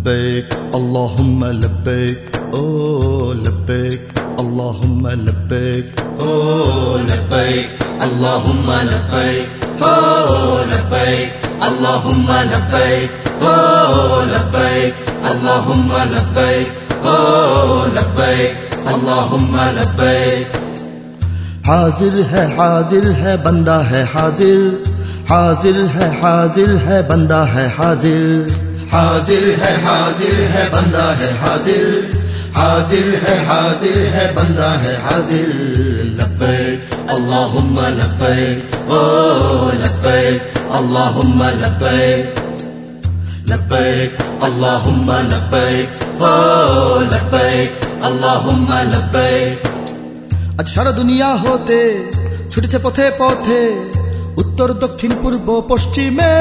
لبیک اللہ لبیک، او لبیک اللہ لبیک، او لبیک اللہ لبیک، او لبیک اللہ لبیک، او لبیک اللہ لبیک، او لبیک اللہ لبیک۔ حاضر ہے حاضر ہے، بندہ ہے حاضر۔ حاضر ہے حاضر ہے، بندہ ہے حاضر۔ حاضر ہے حاضر ہے بندہ ہے حاضر حاضر ہے حاضر ہے بندہ ہے حاضر لبیک اللہم لبیک او لبیک اللہم لبیک لبیک اللہم لبیک او لبیک اللہم لبیک আজ সারা দুনিয়া হতে ছুটেছে পথে পথে উত্তর, দক্ষিণ, পূর্ব, পশ্চিমে।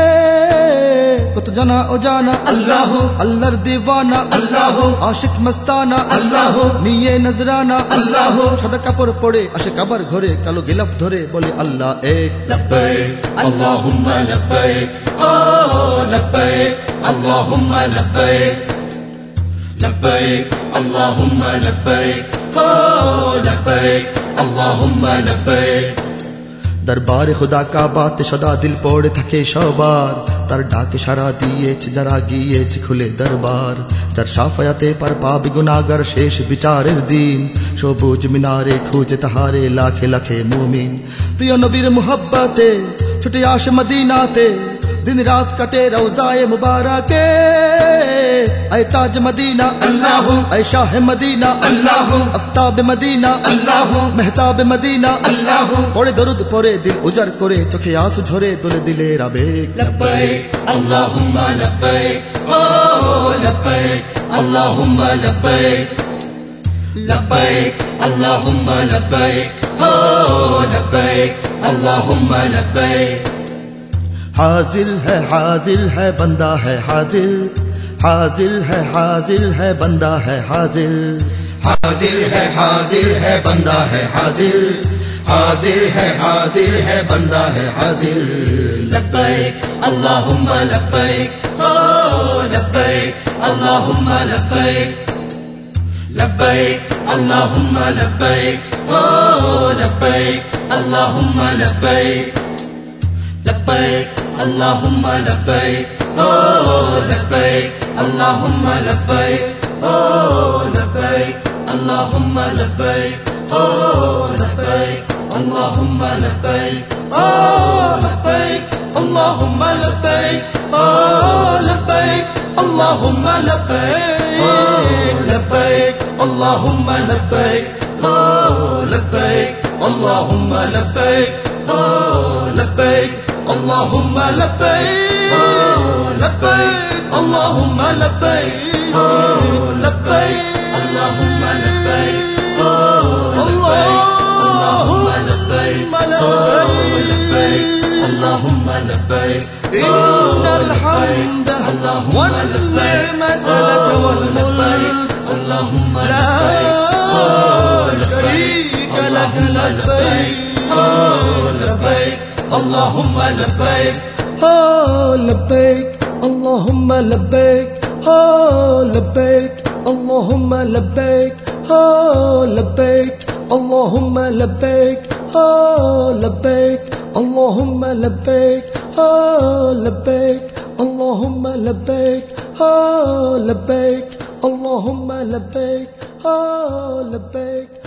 কত জানা ও জানা আল্লাহ, আল্লাহর দিওয়ানা, আল্লাহ, আশিক মস্তানা, আল্লাহ, নিয়ে নজরানা, আল্লাহ। সাদা কাপড় পরে আসে কাবার ঘরে, কালো গিলাফ ধরে বলে, আল্লাহ এ লব্বাইক, আল্লাহুম্মা লব্বাইক, ও লব্বাইক লব্বাইক, আল্লাহুম্মা লব্বাইক, ও লব্বাইক, আল্লাহুম্মা লব্বাইক। দরবার খোদা কা বাত সদা দিল পড়ে থাকে সবার। তার ডাকে সারা দিয়েছে, যারা গিয়েছে খুলে দরবার। যার সাফায়াতে পার পাবি গুনাগার শেষ বিচারের দিন। সবুজ মিনারে খুঁজে তাহারে লাখে লাখে মুমিন। প্রিয় নবীর মোহাব্বাতে, ছুটে আসে মদিনাতে। دن رات کٹے روزائے مبارک اے تاج مدینہ اللہ، اے شاہ مدینہ اللہ، افتاب مدینہ اللہ محتاب مدینہ اللہ۔ پڑے درد پورے دل، اجر کرے، چوکھے آس جھرے، دل دلے ربے لبیک، اللہم لبیک، او لبیک، اللہم لبیک۔ لبیک، اللہم لبیک، او لبیک، اللہم لبیک۔ حاضر ہے حاضر ہے، بندہ ہے حاضر۔ حاضر ہے حاضر ہے، بندہ ہے حاضر۔ حاضر ہے حاضر ہے، بندہ ہے حاضر۔ حاضر ہے حاضر ہے، بندہ ہے حاضر۔ لبیک، اللہم لبیک۔ oh لبیک، اللہم لبیک۔ لبیک، اللہم لبیک۔ لبیک، اللہم لبیک۔ لبيك اللهم لبيك. أوه لبيك اللهم لبيك. أوه لبيك اللهم لبيك. أوه لبيك اللهم لبيك. أوه لبيك اللهم لبيك. أوه لبيك اللهم لبيك. أوه لبيك اللهم لبيك. أوه لبيك اللهم لبيك. اللهم لبيك لبيك اللهم لبيك لبيك اللهم لبيك اللهم لبيك لبيك اللهم لبيك إن الحمد والنعمة لك والملك اللهم لبيك لا شريك لك لبيك لبیک اللہم لبیک آه لبيك. اللهم لبيك. آه لبيك. اللهم لبيك. آه لبيك. اللهم لبيك. آه لبيك. اللهم لبيك. آه لبيك. اللهم لبيك. آه لبيك. اللهم لبيك. آه لبيك.